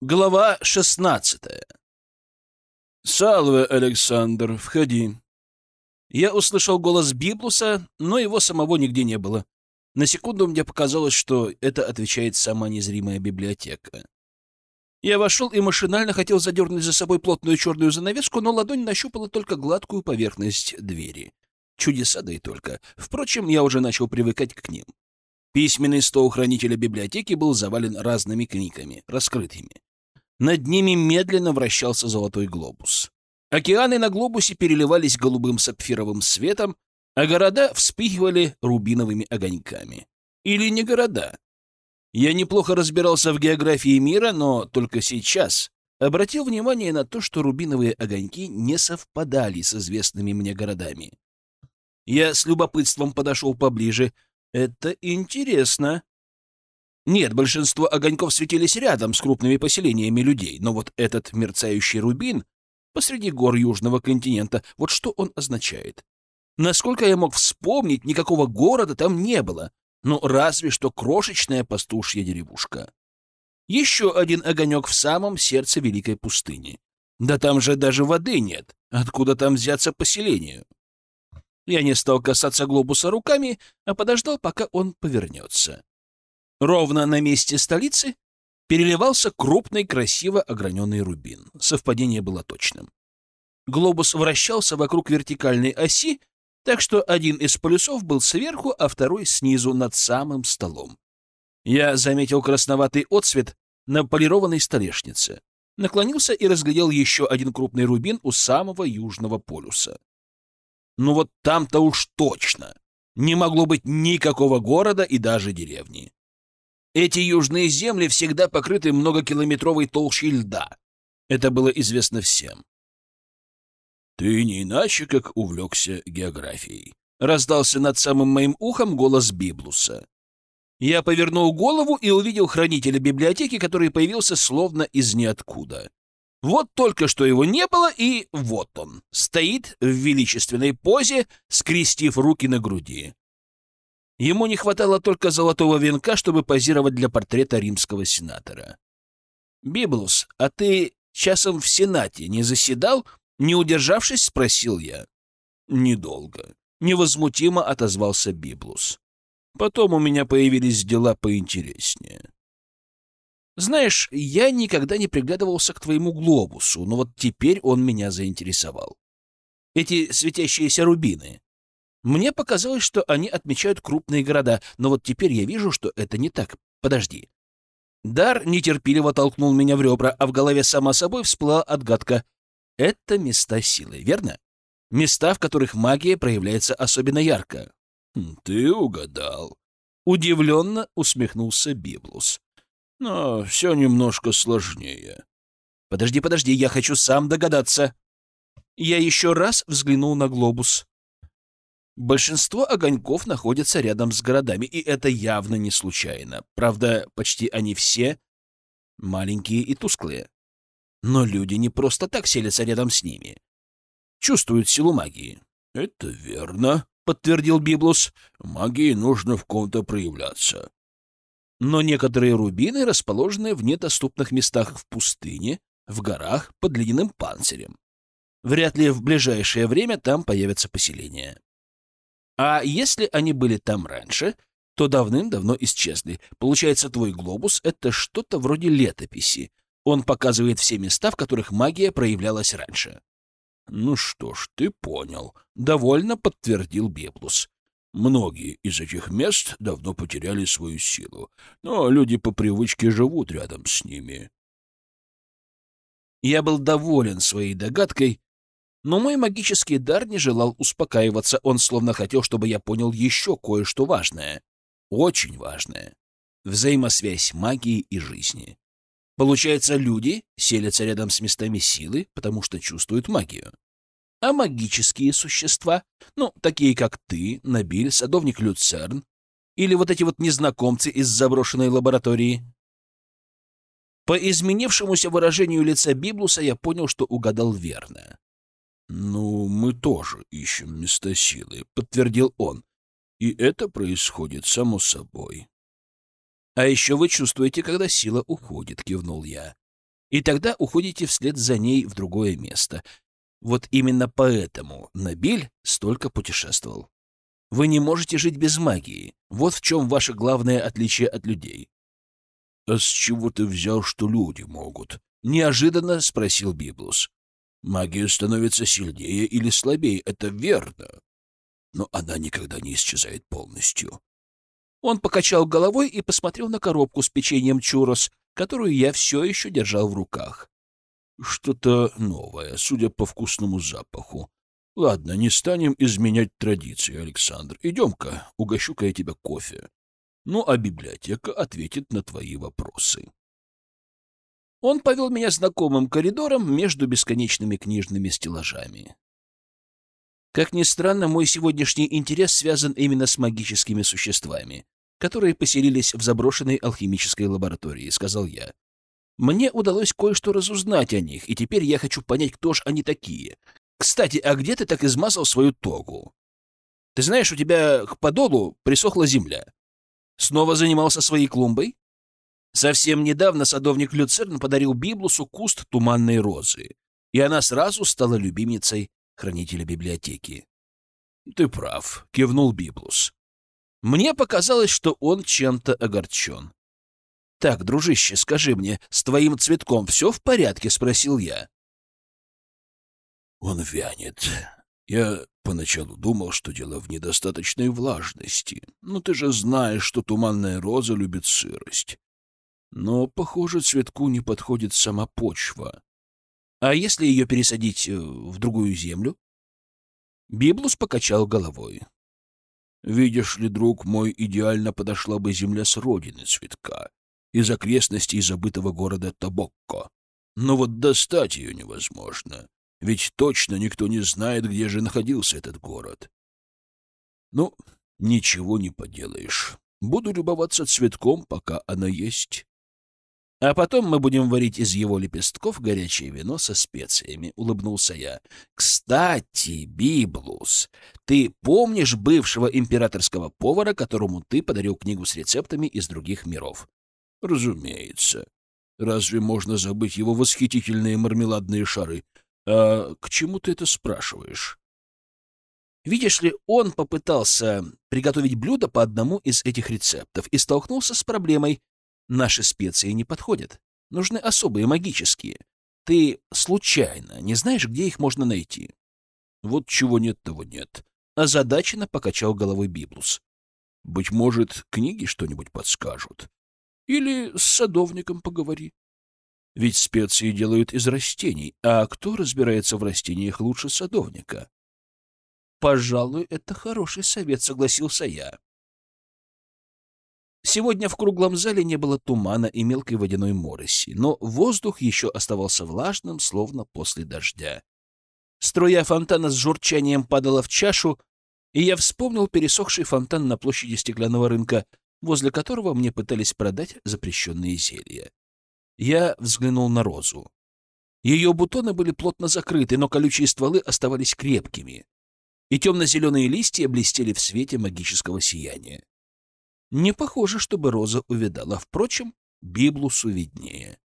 Глава шестнадцатая. «Салве, Александр, входи». Я услышал голос Библуса, но его самого нигде не было. На секунду мне показалось, что это отвечает сама незримая библиотека. Я вошел и машинально хотел задернуть за собой плотную черную занавеску, но ладонь нащупала только гладкую поверхность двери. Чудеса да и только. Впрочем, я уже начал привыкать к ним. Письменный стол хранителя библиотеки был завален разными книгами, раскрытыми. Над ними медленно вращался золотой глобус. Океаны на глобусе переливались голубым сапфировым светом, а города вспыхивали рубиновыми огоньками. Или не города. Я неплохо разбирался в географии мира, но только сейчас обратил внимание на то, что рубиновые огоньки не совпадали с известными мне городами. Я с любопытством подошел поближе. Это интересно. Нет, большинство огоньков светились рядом с крупными поселениями людей, но вот этот мерцающий рубин посреди гор Южного континента, вот что он означает? Насколько я мог вспомнить, никакого города там не было, ну разве что крошечная пастушья деревушка. Еще один огонек в самом сердце великой пустыни. Да там же даже воды нет. Откуда там взяться поселению? Я не стал касаться глобуса руками, а подождал, пока он повернется. Ровно на месте столицы переливался крупный, красиво ограненный рубин. Совпадение было точным. Глобус вращался вокруг вертикальной оси, так что один из полюсов был сверху, а второй снизу, над самым столом. Я заметил красноватый отсвет на полированной столешнице. Наклонился и разглядел еще один крупный рубин у самого южного полюса. Ну вот там-то уж точно не могло быть никакого города и даже деревни. Эти южные земли всегда покрыты многокилометровой толщей льда. Это было известно всем. «Ты не иначе, как увлекся географией», — раздался над самым моим ухом голос Библуса. Я повернул голову и увидел хранителя библиотеки, который появился словно из ниоткуда. Вот только что его не было, и вот он, стоит в величественной позе, скрестив руки на груди. Ему не хватало только золотого венка, чтобы позировать для портрета римского сенатора. «Библус, а ты часом в Сенате не заседал?» Не удержавшись, спросил я. «Недолго», — невозмутимо отозвался Библус. «Потом у меня появились дела поинтереснее». «Знаешь, я никогда не приглядывался к твоему глобусу, но вот теперь он меня заинтересовал. Эти светящиеся рубины, мне показалось, что они отмечают крупные города, но вот теперь я вижу, что это не так. Подожди. Дар нетерпеливо толкнул меня в ребра, а в голове сама собой всплыла отгадка. Это места силы, верно? Места, в которых магия проявляется особенно ярко. Хм, «Ты угадал», — удивленно усмехнулся Библус. «Но все немножко сложнее». «Подожди, подожди, я хочу сам догадаться». Я еще раз взглянул на глобус. Большинство огоньков находятся рядом с городами, и это явно не случайно. Правда, почти они все маленькие и тусклые. Но люди не просто так селятся рядом с ними. Чувствуют силу магии. — Это верно, — подтвердил Библус. — Магии нужно в ком-то проявляться. Но некоторые рубины расположены в недоступных местах в пустыне, в горах, под ледяным панцирем. Вряд ли в ближайшее время там появятся поселения. А если они были там раньше, то давным-давно исчезли. Получается, твой глобус — это что-то вроде летописи. Он показывает все места, в которых магия проявлялась раньше. — Ну что ж, ты понял, — довольно подтвердил Беблус. Многие из этих мест давно потеряли свою силу, но люди по привычке живут рядом с ними. Я был доволен своей догадкой но мой магический дар не желал успокаиваться, он словно хотел, чтобы я понял еще кое-что важное. Очень важное. Взаимосвязь магии и жизни. Получается, люди селятся рядом с местами силы, потому что чувствуют магию. А магические существа, ну, такие как ты, Набиль, садовник Люцерн, или вот эти вот незнакомцы из заброшенной лаборатории. По изменившемуся выражению лица Библуса я понял, что угадал верно. «Ну, мы тоже ищем места силы», — подтвердил он. «И это происходит само собой». «А еще вы чувствуете, когда сила уходит», — кивнул я. И тогда уходите вслед за ней в другое место. Вот именно поэтому Набиль столько путешествовал. Вы не можете жить без магии. Вот в чем ваше главное отличие от людей. — А с чего ты взял, что люди могут? — неожиданно спросил Библус. — Магия становится сильнее или слабее, это верно. Но она никогда не исчезает полностью. Он покачал головой и посмотрел на коробку с печеньем чурос, которую я все еще держал в руках. Что-то новое, судя по вкусному запаху. Ладно, не станем изменять традиции, Александр. Идем-ка, угощу-ка я тебя кофе. Ну, а библиотека ответит на твои вопросы. Он повел меня знакомым коридором между бесконечными книжными стеллажами. Как ни странно, мой сегодняшний интерес связан именно с магическими существами, которые поселились в заброшенной алхимической лаборатории, — сказал я. Мне удалось кое-что разузнать о них, и теперь я хочу понять, кто ж они такие. Кстати, а где ты так измазал свою тогу? Ты знаешь, у тебя к подолу присохла земля. Снова занимался своей клумбой? Совсем недавно садовник Люцерн подарил Библусу куст туманной розы, и она сразу стала любимицей хранителя библиотеки. — Ты прав, — кивнул Библус. Мне показалось, что он чем-то огорчен. — Так, дружище, скажи мне, с твоим цветком все в порядке? — спросил я. — Он вянет. Я поначалу думал, что дело в недостаточной влажности. Но ты же знаешь, что туманная роза любит сырость. Но, похоже, цветку не подходит сама почва. А если ее пересадить э, в другую землю? Библус покачал головой. Видишь ли, друг мой, идеально подошла бы земля с родины цветка, из окрестностей забытого города Табокко. Но вот достать ее невозможно, ведь точно никто не знает, где же находился этот город. Ну, ничего не поделаешь. Буду любоваться цветком, пока она есть. А потом мы будем варить из его лепестков горячее вино со специями, — улыбнулся я. Кстати, Библус, ты помнишь бывшего императорского повара, которому ты подарил книгу с рецептами из других миров? Разумеется. Разве можно забыть его восхитительные мармеладные шары? А к чему ты это спрашиваешь? Видишь ли, он попытался приготовить блюдо по одному из этих рецептов и столкнулся с проблемой, Наши специи не подходят. Нужны особые магические. Ты случайно не знаешь, где их можно найти? Вот чего нет, того нет. Озадаченно покачал головой Библус. Быть может, книги что-нибудь подскажут. Или с садовником поговори. Ведь специи делают из растений, а кто разбирается в растениях лучше садовника? Пожалуй, это хороший совет, согласился я. Сегодня в круглом зале не было тумана и мелкой водяной мороси, но воздух еще оставался влажным, словно после дождя. Струя фонтана с журчанием падала в чашу, и я вспомнил пересохший фонтан на площади стеклянного рынка, возле которого мне пытались продать запрещенные зелья. Я взглянул на розу. Ее бутоны были плотно закрыты, но колючие стволы оставались крепкими, и темно-зеленые листья блестели в свете магического сияния. Не похоже, чтобы роза увидала. Впрочем, Библусу виднее.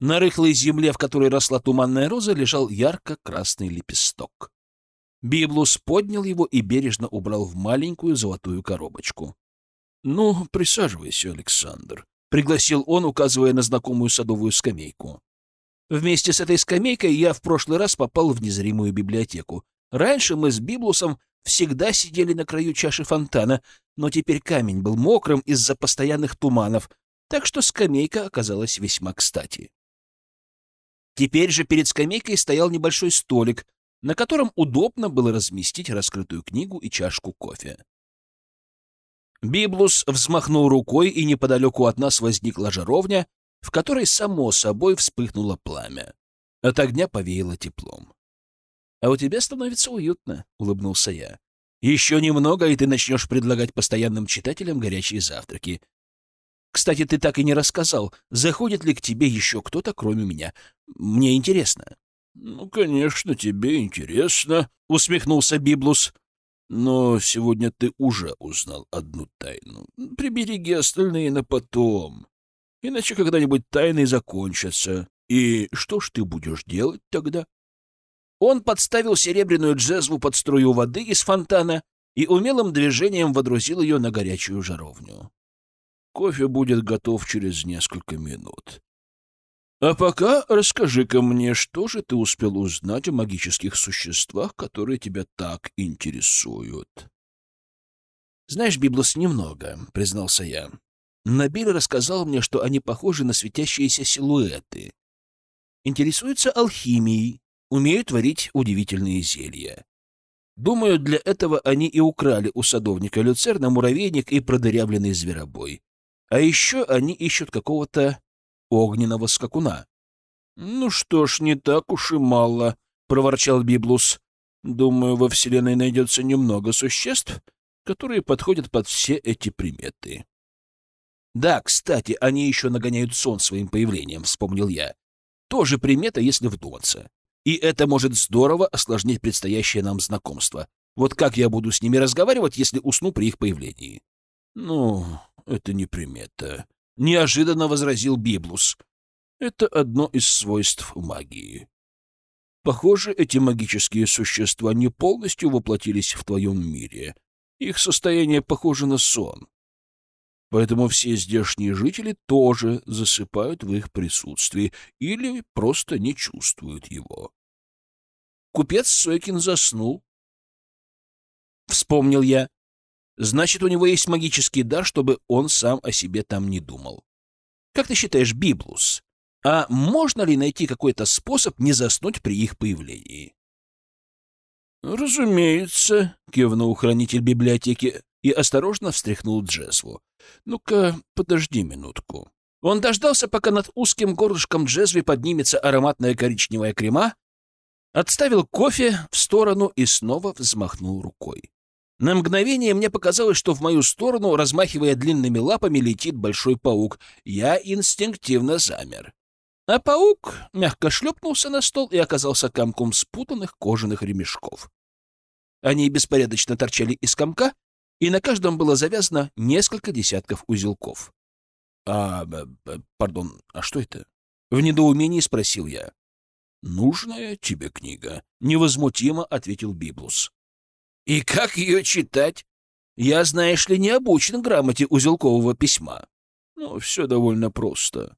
На рыхлой земле, в которой росла туманная роза, лежал ярко-красный лепесток. Библус поднял его и бережно убрал в маленькую золотую коробочку. — Ну, присаживайся, Александр, — пригласил он, указывая на знакомую садовую скамейку. Вместе с этой скамейкой я в прошлый раз попал в незримую библиотеку. Раньше мы с Библусом всегда сидели на краю чаши фонтана, но теперь камень был мокрым из-за постоянных туманов, так что скамейка оказалась весьма кстати. Теперь же перед скамейкой стоял небольшой столик, на котором удобно было разместить раскрытую книгу и чашку кофе. Библус взмахнул рукой, и неподалеку от нас возникла жаровня, в которой само собой вспыхнуло пламя. От огня повеяло теплом. — А у тебя становится уютно, — улыбнулся я. Еще немного, и ты начнешь предлагать постоянным читателям горячие завтраки. Кстати, ты так и не рассказал, заходит ли к тебе еще кто-то, кроме меня. Мне интересно. — Ну, конечно, тебе интересно, — усмехнулся Библус. — Но сегодня ты уже узнал одну тайну. Прибереги остальные на потом. Иначе когда-нибудь тайны закончатся. И что ж ты будешь делать тогда? Он подставил серебряную джезву под струю воды из фонтана и умелым движением водрузил ее на горячую жаровню. Кофе будет готов через несколько минут. А пока расскажи-ка мне, что же ты успел узнать о магических существах, которые тебя так интересуют? Знаешь, Библус, немного, признался я. Набиль рассказал мне, что они похожи на светящиеся силуэты. Интересуются алхимией, умеют творить удивительные зелья. Думаю, для этого они и украли у садовника люцерна муравейник и продырявленный зверобой. А еще они ищут какого-то огненного скакуна. — Ну что ж, не так уж и мало, — проворчал Библус. — Думаю, во Вселенной найдется немного существ, которые подходят под все эти приметы. — Да, кстати, они еще нагоняют сон своим появлением, — вспомнил я. Тоже примета, если вдуматься. И это может здорово осложнить предстоящее нам знакомство. Вот как я буду с ними разговаривать, если усну при их появлении? — Ну, это не примета, — неожиданно возразил Библус. Это одно из свойств магии. Похоже, эти магические существа не полностью воплотились в твоем мире. Их состояние похоже на сон. Поэтому все здешние жители тоже засыпают в их присутствии или просто не чувствуют его. Купец Сойкин заснул. Вспомнил я. Значит, у него есть магический дар, чтобы он сам о себе там не думал. Как ты считаешь, Библус, а можно ли найти какой-то способ не заснуть при их появлении? «Разумеется», — кивнул хранитель библиотеки и осторожно встряхнул Джезву. «Ну-ка, подожди минутку». Он дождался, пока над узким горлышком Джезвы поднимется ароматная коричневая крема, отставил кофе в сторону и снова взмахнул рукой. На мгновение мне показалось, что в мою сторону, размахивая длинными лапами, летит большой паук. Я инстинктивно замер. А паук мягко шлепнулся на стол и оказался комком спутанных кожаных ремешков. Они беспорядочно торчали из комка, и на каждом было завязано несколько десятков узелков. — А, пардон, а что это? — в недоумении спросил я. — Нужная тебе книга, — невозмутимо ответил Библус. И как ее читать? Я, знаешь ли, не обучен грамоте узелкового письма. Ну, все довольно просто.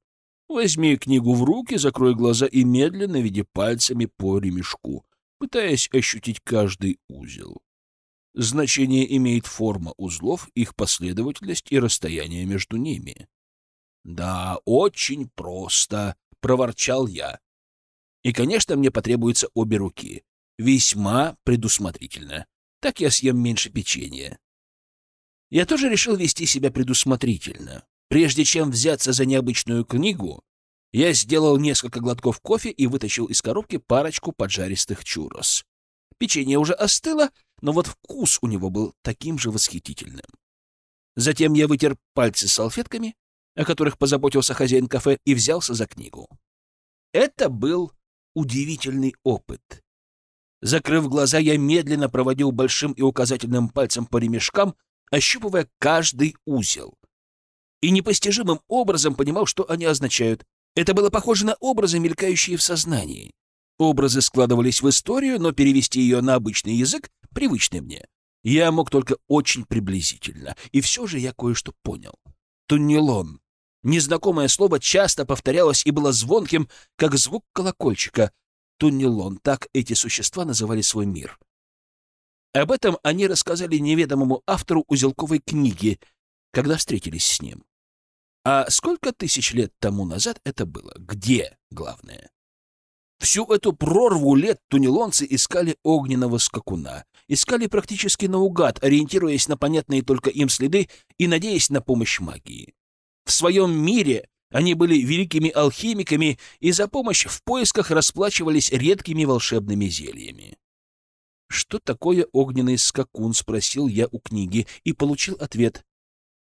Возьми книгу в руки, закрой глаза и медленно веди пальцами по ремешку, пытаясь ощутить каждый узел. Значение имеет форма узлов, их последовательность и расстояние между ними. «Да, очень просто», — проворчал я. «И, конечно, мне потребуются обе руки. Весьма предусмотрительно. Так я съем меньше печенья. Я тоже решил вести себя предусмотрительно. Прежде чем взяться за необычную книгу, я сделал несколько глотков кофе и вытащил из коробки парочку поджаристых чурос. Печенье уже остыло, но вот вкус у него был таким же восхитительным. Затем я вытер пальцы салфетками, о которых позаботился хозяин кафе, и взялся за книгу. Это был удивительный опыт. Закрыв глаза, я медленно проводил большим и указательным пальцем по ремешкам, ощупывая каждый узел. И непостижимым образом понимал, что они означают. Это было похоже на образы, мелькающие в сознании. Образы складывались в историю, но перевести ее на обычный язык, привычный мне, я мог только очень приблизительно. И все же я кое-что понял. Туннелон. Незнакомое слово часто повторялось и было звонким, как звук колокольчика, Туннелон, так эти существа называли свой мир. Об этом они рассказали неведомому автору узелковой книги, когда встретились с ним. А сколько тысяч лет тому назад это было? Где, главное? Всю эту прорву лет тунелонцы искали огненного скакуна. Искали практически наугад, ориентируясь на понятные только им следы и надеясь на помощь магии. В своем мире они были великими алхимиками и за помощь в поисках расплачивались редкими волшебными зельями. «Что такое огненный скакун?» — спросил я у книги и получил ответ.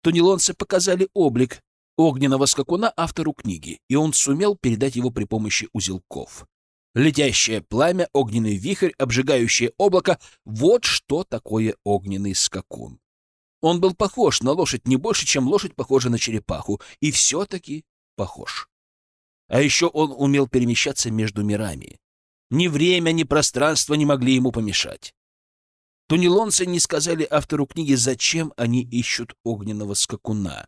Тунелонцы показали облик огненного скакуна автору книги, и он сумел передать его при помощи узелков. Летящее пламя, огненный вихрь, обжигающее облако — вот что такое огненный скакун. Он был похож на лошадь не больше, чем лошадь похожа на черепаху, и все-таки похож. А еще он умел перемещаться между мирами. Ни время, ни пространство не могли ему помешать. Тунелонцы не сказали автору книги, зачем они ищут огненного скакуна.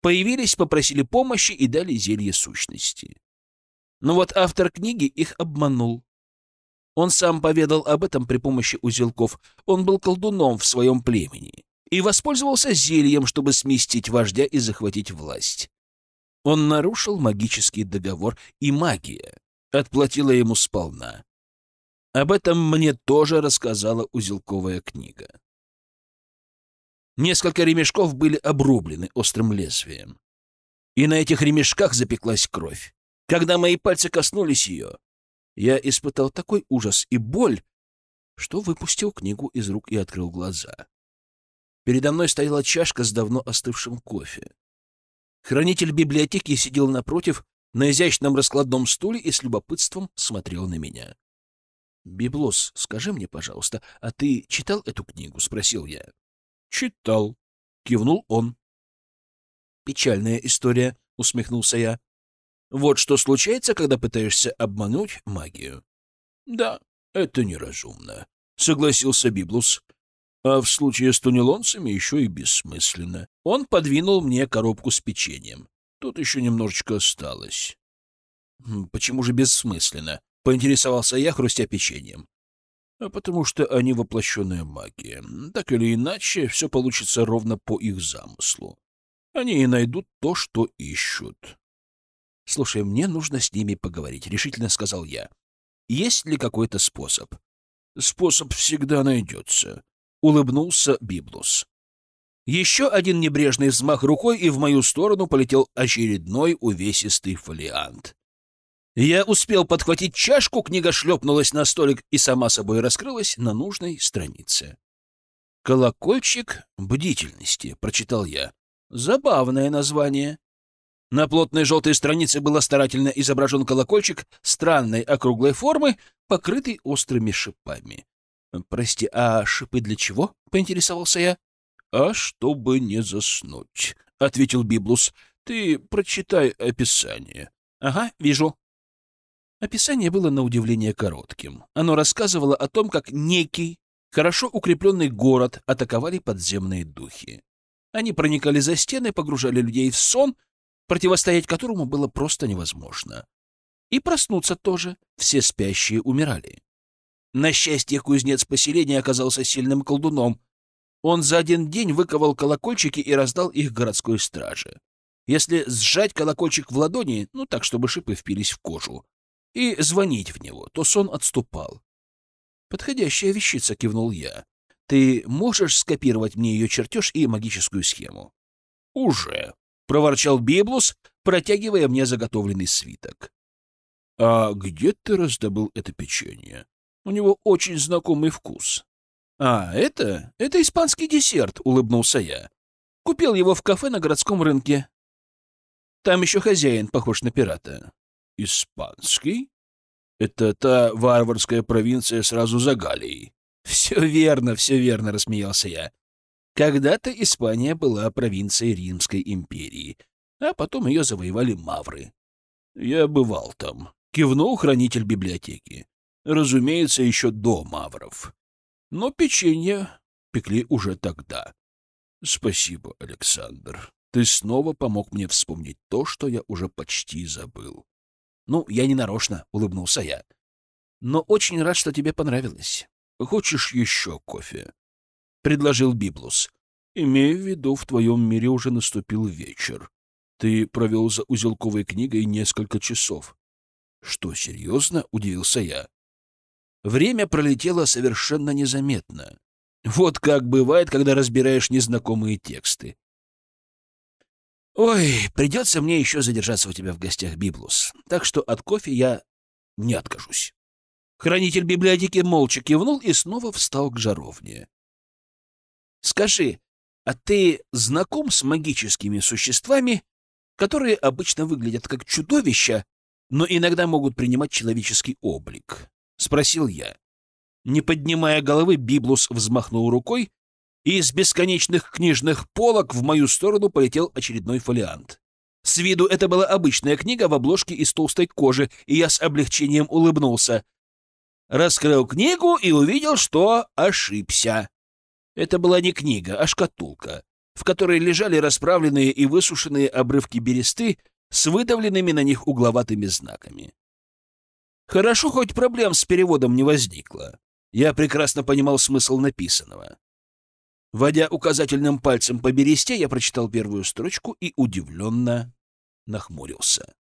Появились, попросили помощи и дали зелье сущности. Но вот автор книги их обманул. Он сам поведал об этом при помощи узелков. Он был колдуном в своем племени и воспользовался зельем, чтобы сместить вождя и захватить власть. Он нарушил магический договор, и магия отплатила ему сполна. Об этом мне тоже рассказала узелковая книга. Несколько ремешков были обрублены острым лезвием. И на этих ремешках запеклась кровь. Когда мои пальцы коснулись ее, я испытал такой ужас и боль, что выпустил книгу из рук и открыл глаза. Передо мной стояла чашка с давно остывшим кофе. Хранитель библиотеки сидел напротив, на изящном раскладном стуле и с любопытством смотрел на меня. «Библос, скажи мне, пожалуйста, а ты читал эту книгу?» — спросил я. «Читал», — кивнул он. «Печальная история», — усмехнулся я. «Вот что случается, когда пытаешься обмануть магию». «Да, это неразумно», — согласился Библус. «А в случае с тунелонцами еще и бессмысленно». Он подвинул мне коробку с печеньем. Тут еще немножечко осталось. «Почему же бессмысленно?» — поинтересовался я, хрустя печеньем. А потому что они воплощенная магия. Так или иначе, все получится ровно по их замыслу. Они и найдут то, что ищут. — Слушай, мне нужно с ними поговорить, — решительно сказал я. — Есть ли какой-то способ? — Способ всегда найдется, — улыбнулся Библус. Еще один небрежный взмах рукой, и в мою сторону полетел очередной увесистый фолиант. Я успел подхватить чашку, книга шлепнулась на столик и сама собой раскрылась на нужной странице. «Колокольчик бдительности», — прочитал я. Забавное название. На плотной желтой странице был старательно изображен колокольчик странной округлой формы, покрытый острыми шипами. «Прости, а шипы для чего?» — поинтересовался я. «А чтобы не заснуть», — ответил Библус. «Ты прочитай описание». «Ага, вижу», Описание было на удивление коротким. Оно рассказывало о том, как некий, хорошо укрепленный город атаковали подземные духи. Они проникали за стены, погружали людей в сон, противостоять которому было просто невозможно. И проснуться тоже. Все спящие умирали. На счастье, кузнец поселения оказался сильным колдуном. Он за один день выковал колокольчики и раздал их городской страже. Если сжать колокольчик в ладони, ну так, чтобы шипы впились в кожу, и звонить в него, то сон отступал. «Подходящая вещица», — кивнул я. «Ты можешь скопировать мне ее чертеж и магическую схему?» «Уже», — проворчал Библус, протягивая мне заготовленный свиток. «А где ты раздобыл это печенье? У него очень знакомый вкус». «А, это? Это испанский десерт», — улыбнулся я. «Купил его в кафе на городском рынке. Там еще хозяин похож на пирата». Испанский? Это та варварская провинция сразу за Галией. Все верно, все верно, рассмеялся я. Когда-то Испания была провинцией Римской империи, а потом ее завоевали мавры. Я бывал там, кивнул хранитель библиотеки. Разумеется, еще до мавров. Но печенье пекли уже тогда. Спасибо, Александр. Ты снова помог мне вспомнить то, что я уже почти забыл. «Ну, я не нарочно», — улыбнулся я. «Но очень рад, что тебе понравилось. Хочешь еще кофе?» — предложил Библус. «Имея в виду, в твоем мире уже наступил вечер. Ты провел за узелковой книгой несколько часов». «Что, серьезно?» — удивился я. Время пролетело совершенно незаметно. Вот как бывает, когда разбираешь незнакомые тексты. Ой, придется мне еще задержаться у тебя в гостях, Библус. Так что от кофе я не откажусь. Хранитель библиотеки молча кивнул и снова встал к жаровне. Скажи, а ты знаком с магическими существами, которые обычно выглядят как чудовища, но иногда могут принимать человеческий облик? — спросил я. Не поднимая головы, Библус взмахнул рукой, и из бесконечных книжных полок в мою сторону полетел очередной фолиант. С виду это была обычная книга в обложке из толстой кожи, и я с облегчением улыбнулся. Раскрыл книгу и увидел, что ошибся. Это была не книга, а шкатулка, в которой лежали расправленные и высушенные обрывки бересты с выдавленными на них угловатыми знаками. Хорошо, хоть проблем с переводом не возникло. Я прекрасно понимал смысл написанного. Водя указательным пальцем по бересте, я прочитал первую строчку и удивленно нахмурился.